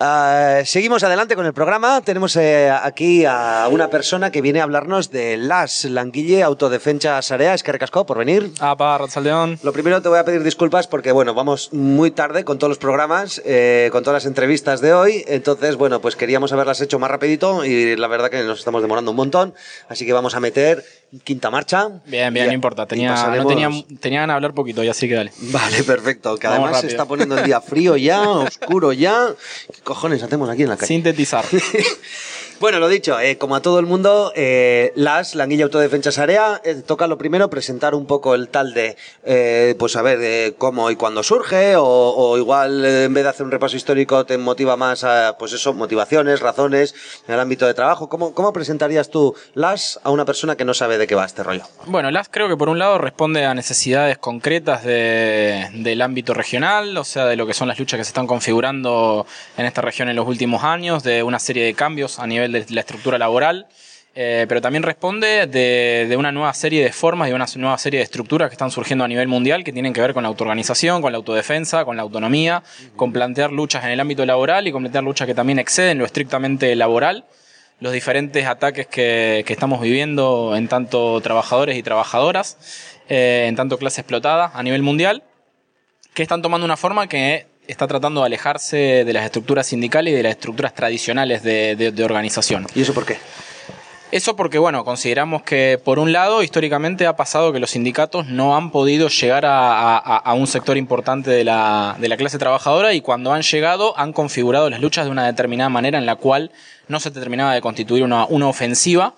Uh, seguimos adelante con el programa. Tenemos eh, aquí a una persona que viene a hablarnos de las Languille Autodefensa Sarea. Es que recascó por venir. Apa, Ratzaldeón. Lo primero te voy a pedir disculpas porque, bueno, vamos muy tarde con todos los programas, eh, con todas las entrevistas de hoy. Entonces, bueno, pues queríamos haberlas hecho más rapidito y la verdad que nos estamos demorando un montón. Así que vamos a meter quinta marcha. Bien, bien, no importa. Tenía, no tenía, tenían a hablar poquito y así que dale. Vale, perfecto. Que además se está poniendo el día frío ya, oscuro ya cojones hacemos aquí en la calle? Sintetizar. Bueno, lo dicho, eh, como a todo el mundo, eh, las, la Anguilla Autodefensas Area, eh, toca lo primero presentar un poco el tal de, eh, pues a ver, cómo y cuándo surge, o, igual en vez de hacer un repaso histórico te motiva más a, pues eso, motivaciones, razones en el ámbito de trabajo. ¿Cómo, ¿Cómo presentarías tú las a una persona que no sabe de qué va este rollo? Bueno, las creo que por un lado responde a necesidades concretas de, del ámbito regional, o sea, de lo que son las luchas que se están configurando en esta región en los últimos años, de una serie de cambios a nivel de la estructura laboral, eh, pero también responde de, una nueva serie de formas y una nueva serie de estructuras que están surgiendo a nivel mundial que tienen que ver con la autoorganización, con la autodefensa, con la autonomía, con plantear luchas en el ámbito laboral y con plantear luchas que también exceden lo estrictamente laboral. Los diferentes ataques que, estamos viviendo en tanto trabajadores y trabajadoras, eh, en tanto clase explotada a nivel mundial, que están tomando una forma que está tratando de alejarse de las estructuras sindicales y de las estructuras tradicionales de, organización. ¿Y eso por qué? Eso porque, bueno, consideramos que, por un lado, históricamente ha pasado que los sindicatos no han podido llegar a, un sector importante de la, clase trabajadora y cuando han llegado han configurado las luchas de una determinada manera en la cual no se terminaba de constituir una, ofensiva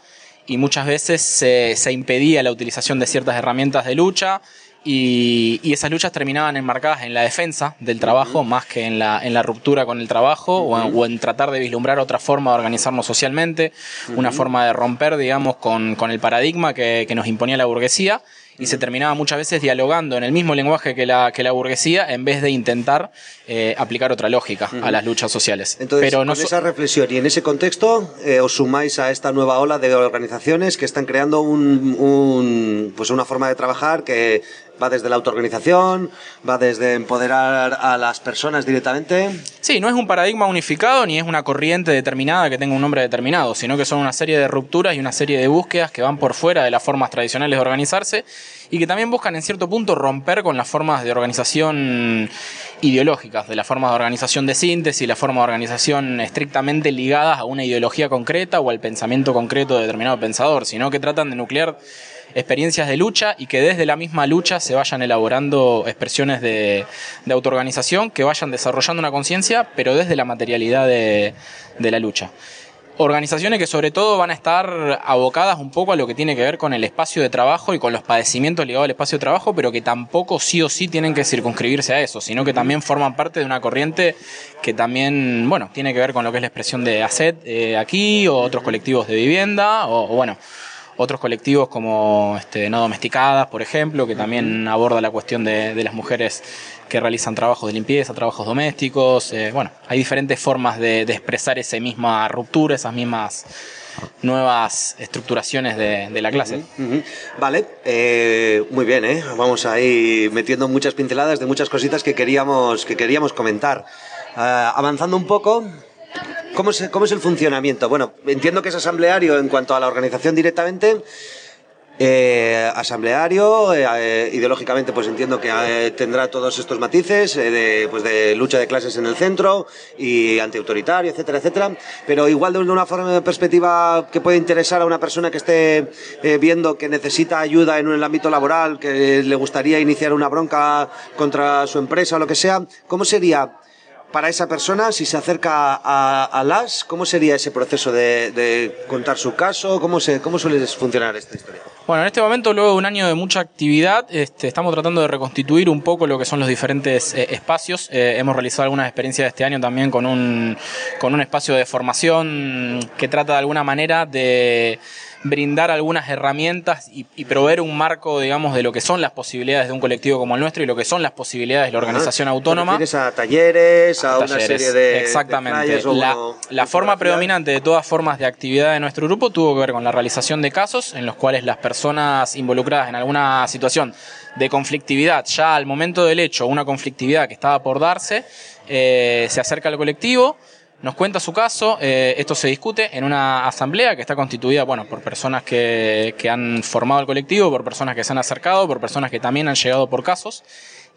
y muchas veces se, se impedía la utilización de ciertas herramientas de lucha, y, esas luchas terminaban enmarcadas en la defensa del trabajo más que en la, en la ruptura con el trabajo o, en, tratar de vislumbrar otra forma de organizarnos socialmente, una forma de romper, digamos, con, el paradigma que, que nos imponía la burguesía y se terminaba muchas veces dialogando en el mismo lenguaje que la, que la burguesía en vez de intentar eh, aplicar otra lógica a las luchas sociales. Entonces, Pero con esa reflexión y en ese contexto eh, os sumáis a esta nueva ola de organizaciones que están creando un, un, pues una forma de trabajar que va desde la autoorganización, va desde empoderar a las personas directamente. Sí, no es un paradigma unificado ni es una corriente determinada que tenga un nombre determinado, sino que son una serie de rupturas y una serie de búsquedas que van por fuera de las formas tradicionales de organizarse y que también buscan en cierto punto romper con las formas de organización ideológicas, de las formas de organización de síntesis, las formas de organización estrictamente ligadas a una ideología concreta o al pensamiento concreto de determinado pensador, sino que tratan de nuclear experiencias de lucha y que desde la misma lucha se vayan elaborando expresiones de, autoorganización que vayan desarrollando una conciencia, pero desde la materialidad de, la lucha organizaciones que sobre todo van a estar abocadas un poco a lo que tiene que ver con el espacio de trabajo y con los padecimientos ligados al espacio de trabajo, pero que tampoco sí o sí tienen que circunscribirse a eso, sino que también forman parte de una corriente que también, bueno, tiene que ver con lo que es la expresión de ACET eh, aquí, o otros colectivos de vivienda, o bueno, otros colectivos como este, No Domesticadas, por ejemplo, que también aborda la cuestión de, las mujeres que realizan trabajos de limpieza, trabajos domésticos. Eh, bueno, hay diferentes formas de, expresar esa misma ruptura, esas mismas nuevas estructuraciones de, la clase. Vale, eh, muy bien, ¿eh? vamos ahí metiendo muchas pinceladas de muchas cositas que queríamos, que queríamos comentar. Ah, avanzando un poco, ¿Cómo es, ¿Cómo es el funcionamiento? Bueno, entiendo que es asambleario en cuanto a la organización directamente. Eh, asambleario, eh, eh, ideológicamente pues entiendo que tendrá todos estos matices de, pues de lucha de clases en el centro y antiautoritario, etcétera, etcétera, pero igual de una forma de perspectiva que puede interesar a una persona que esté viendo que necesita ayuda en el ámbito laboral, que le gustaría iniciar una bronca contra su empresa o lo que sea, ¿cómo sería para esa persona, si se acerca a, las, ¿cómo sería ese proceso de, contar su caso? ¿Cómo, se, ¿Cómo suele funcionar esta historia? Bueno, en este momento, luego de un año de mucha actividad, este, estamos tratando de reconstituir un poco lo que son los diferentes eh, espacios. Eh, hemos realizado algunas experiencias este año también con un, con un espacio de formación que trata de alguna manera de brindar algunas herramientas y, proveer un marco, digamos, de lo que son las posibilidades de un colectivo como el nuestro y lo que son las posibilidades de la organización autónoma. a talleres, a, una serie de. Exactamente. la, forma predominante de todas formas de actividad de nuestro grupo tuvo que ver con la realización de casos en los cuales las personas involucradas en alguna situación de conflictividad, ya al momento del hecho, una conflictividad que estaba por darse, eh, se acerca al colectivo nos cuenta su caso, eh, esto se discute en una asamblea que está constituida bueno, por personas que, que, han formado el colectivo, por personas que se han acercado, por personas que también han llegado por casos.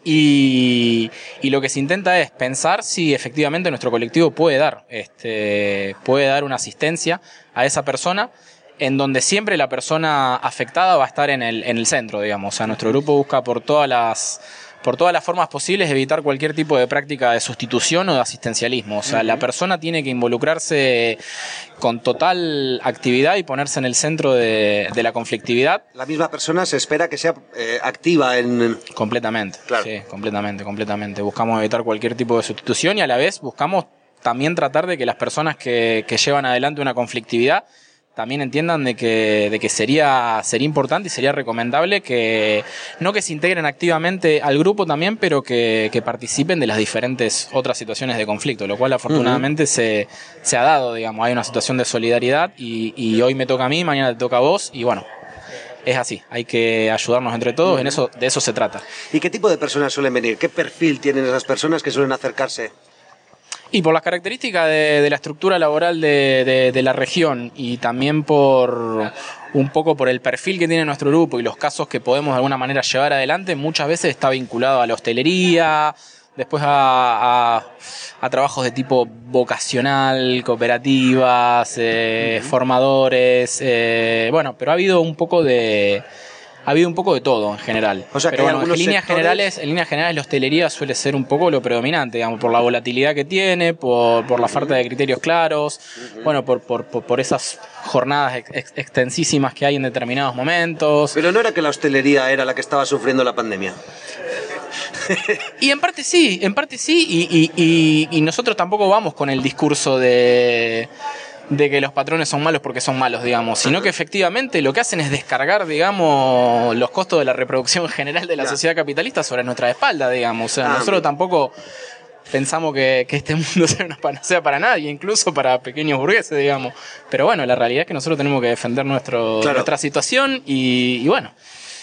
Y, y lo que se intenta es pensar si efectivamente nuestro colectivo puede dar, este, puede dar una asistencia a esa persona en donde siempre la persona afectada va a estar en el, en el centro, digamos. O sea, nuestro grupo busca por todas las por todas las formas posibles evitar cualquier tipo de práctica de sustitución o de asistencialismo. O sea, la persona tiene que involucrarse con total actividad y ponerse en el centro de, la conflictividad. La misma persona se espera que sea eh, activa en... Completamente, claro. sí, completamente, completamente. Buscamos evitar cualquier tipo de sustitución y a la vez buscamos también tratar de que las personas que, que llevan adelante una conflictividad también entiendan de que, de que sería, sería importante y sería recomendable que no que se integren activamente al grupo también, pero que, participen de las diferentes otras situaciones de conflicto, lo cual afortunadamente se, se, ha dado, digamos, hay una situación de solidaridad y, y, hoy me toca a mí, mañana te toca a vos y bueno. Es así, hay que ayudarnos entre todos, en eso, de eso se trata. ¿Y qué tipo de personas suelen venir? ¿Qué perfil tienen esas personas que suelen acercarse? Y por las características de, la estructura laboral de, la región y también por un poco por el perfil que tiene nuestro grupo y los casos que podemos de alguna manera llevar adelante, muchas veces está vinculado a la hostelería, después a, trabajos de tipo vocacional, cooperativas, eh, formadores, eh, bueno, pero ha habido un poco de ha habido un poco de todo en general. O sea, Pero bueno, en líneas generales, en líneas generales la hostelería suele ser un poco lo predominante, digamos, por la volatilidad que tiene, por, por la falta de criterios claros, bueno, por, por, por, esas jornadas extensísimas que hay en determinados momentos. Pero no era que la hostelería era la que estaba sufriendo la pandemia. y en parte sí, en parte sí, y, y, y nosotros tampoco vamos con el discurso de de que los patrones son malos porque son malos, digamos, sino que efectivamente lo que hacen es descargar, digamos, los costos de la reproducción general de la sociedad capitalista sobre nuestra espalda, digamos. O sea, ah, nosotros tampoco pensamos que, este mundo sea una panacea para nadie, incluso para pequeños burgueses, digamos. Pero bueno, la realidad es que nosotros tenemos que defender nuestro, nuestra situación y bueno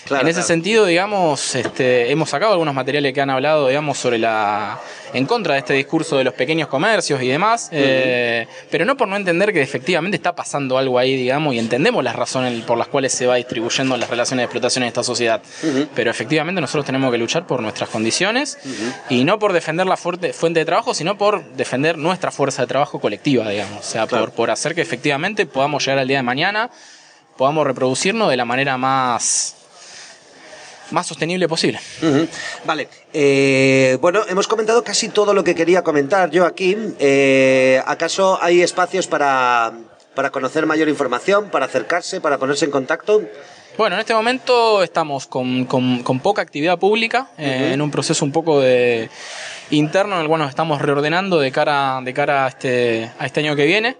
en ese sentido, digamos, este, hemos sacado algunos materiales que han hablado, digamos, sobre la en contra de este discurso de los pequeños comercios y demás, eh, pero no por no entender que efectivamente está pasando algo ahí, digamos, y entendemos las razones por las cuales se va distribuyendo las relaciones de explotación en esta sociedad. Pero efectivamente nosotros tenemos que luchar por nuestras condiciones y no por defender la fuerte, fuente de trabajo, sino por defender nuestra fuerza de trabajo colectiva, digamos. O sea, por, por hacer que efectivamente podamos llegar al día de mañana, podamos reproducirnos de la manera más más sostenible posible. Vale, eh, bueno, hemos comentado casi todo lo que quería comentar yo aquí. Eh, ¿Acaso hay espacios para, para conocer mayor información, para acercarse, para ponerse en contacto? Bueno, en este momento estamos con, con, poca actividad pública, eh, en un proceso un poco de interno en el cual nos estamos reordenando de cara, de cara a, este, a este año que viene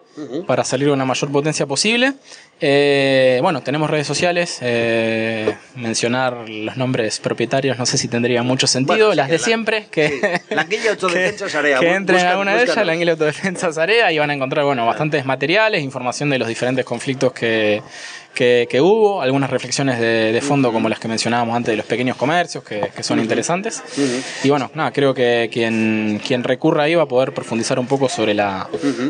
para salir con la mayor potencia posible. Eh, bueno, tenemos redes sociales. Eh, mencionar los nombres propietarios no sé si tendría mucho sentido. las de siempre, que, la Anguilla Autodefensa Sarea. Que entren a una de ellas, la Anguilla Autodefensa Sarea, y van a encontrar bueno, bastantes materiales, información de los diferentes conflictos que, que, hubo, algunas reflexiones de, fondo como las que mencionábamos antes de los pequeños comercios, que, son interesantes. Y bueno, nada, creo que quien, quien recurra ahí va a poder profundizar un poco sobre la,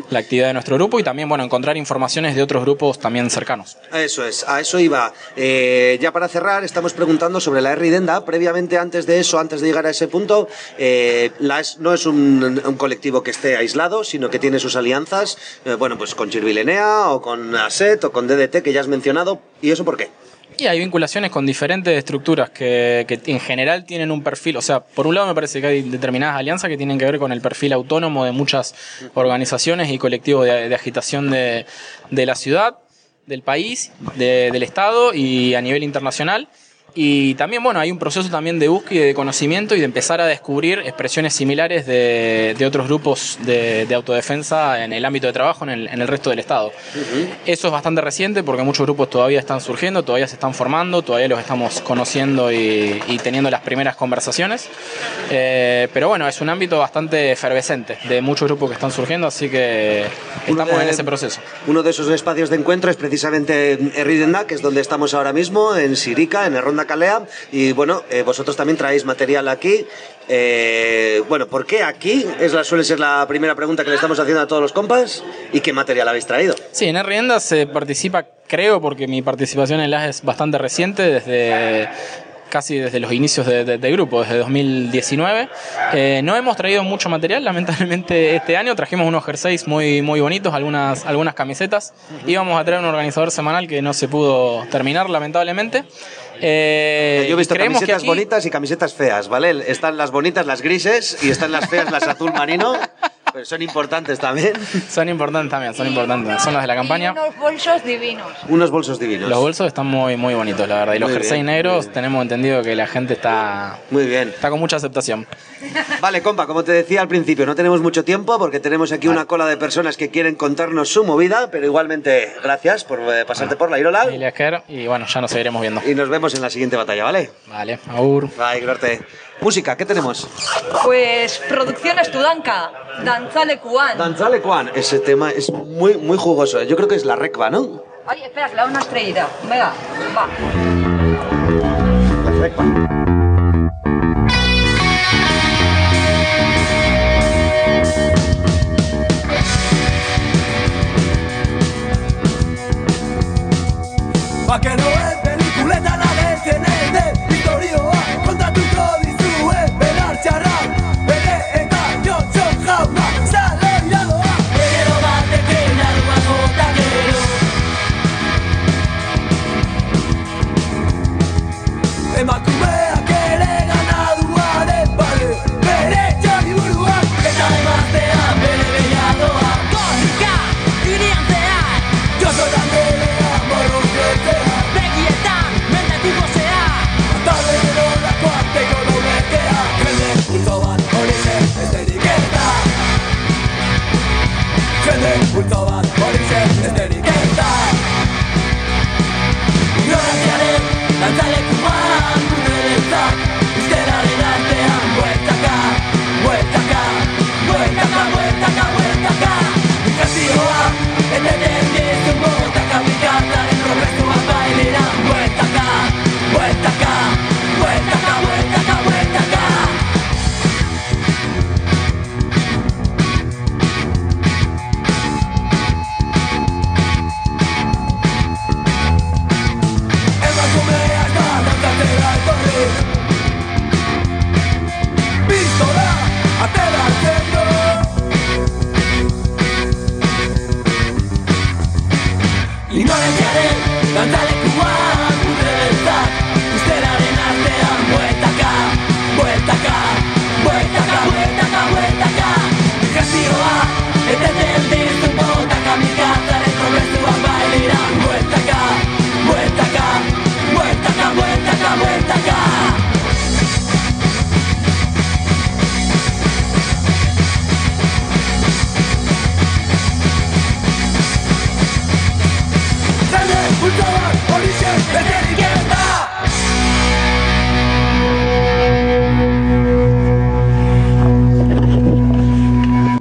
la, actividad de nuestro grupo y también, bueno, encontrar informaciones de otros grupos también cercanos. Eso es, a eso iba. Eh, ya para cerrar, estamos preguntando sobre la R-Denda. Previamente, antes de eso, antes de llegar a ese punto, eh, la no es un, colectivo que esté aislado, sino que tiene sus alianzas, eh, bueno, pues con Chirvilenea o con ASET o con DDT, que ya has mencionado ¿Y eso por qué? Y hay vinculaciones con diferentes estructuras que, en general tienen un perfil, o sea, por un lado me parece que hay determinadas alianzas que tienen que ver con el perfil autónomo de muchas organizaciones y colectivos de, agitación de, la ciudad, del país, del Estado y a nivel internacional. Y también, bueno, hay un proceso también de búsqueda de conocimiento y de empezar a descubrir expresiones similares de, otros grupos de, autodefensa en el ámbito de trabajo en el, en el resto del Estado. Eso es bastante reciente porque muchos grupos todavía están surgiendo, todavía se están formando, todavía los estamos conociendo y, teniendo las primeras conversaciones. Eh, pero bueno, es un ámbito bastante efervescente de muchos grupos que están surgiendo, así que estamos en ese proceso. Uno de esos espacios de encuentro es precisamente Erridenda, que es donde estamos ahora mismo, en Sirica, en Ronda Calea. Y bueno, eh, vosotros también traéis material aquí. Eh, bueno, ¿por qué aquí? Es la, suele ser la primera pregunta que le estamos haciendo a todos los compas. ¿Y qué material habéis traído? Sí, en Rienda se participa, creo, porque mi participación en LAS es bastante reciente, desde casi desde los inicios de, grupo, desde 2019. Eh, no hemos traído mucho material, lamentablemente este año trajimos unos jerseys muy, muy bonitos, algunas, algunas camisetas. Íbamos a traer un organizador semanal que no se pudo terminar, lamentablemente. Eh, Yo he visto camisetas bonitas y camisetas feas, ¿vale? Están las bonitas, las grises, y están las feas, las azul marino son importantes también. Son importantes también, son importantes. Son las de la campaña. unos bolsos divinos. Unos bolsos divinos. Los bolsos están muy, muy bonitos, la verdad. Y los jerseys negros tenemos entendido que la gente está. Muy bien. Está con mucha aceptación. Vale, compa, como te decía al principio, no tenemos mucho tiempo porque tenemos aquí una cola de personas que quieren contarnos su movida, pero igualmente gracias por eh, pasarte por la Irola. Y bueno, ya nos seguiremos viendo. Y nos vemos en la siguiente batalla, ¿vale? Vale, aur. Bye, gracias. Música, ¿qué tenemos? Pues producción estudanca, Danzale Kuan. Danzale Kuan, ese tema es muy, muy jugoso. Yo creo que es la recva, ¿no? Ay, espera, que le da una estrellita. Venga, va. La recva.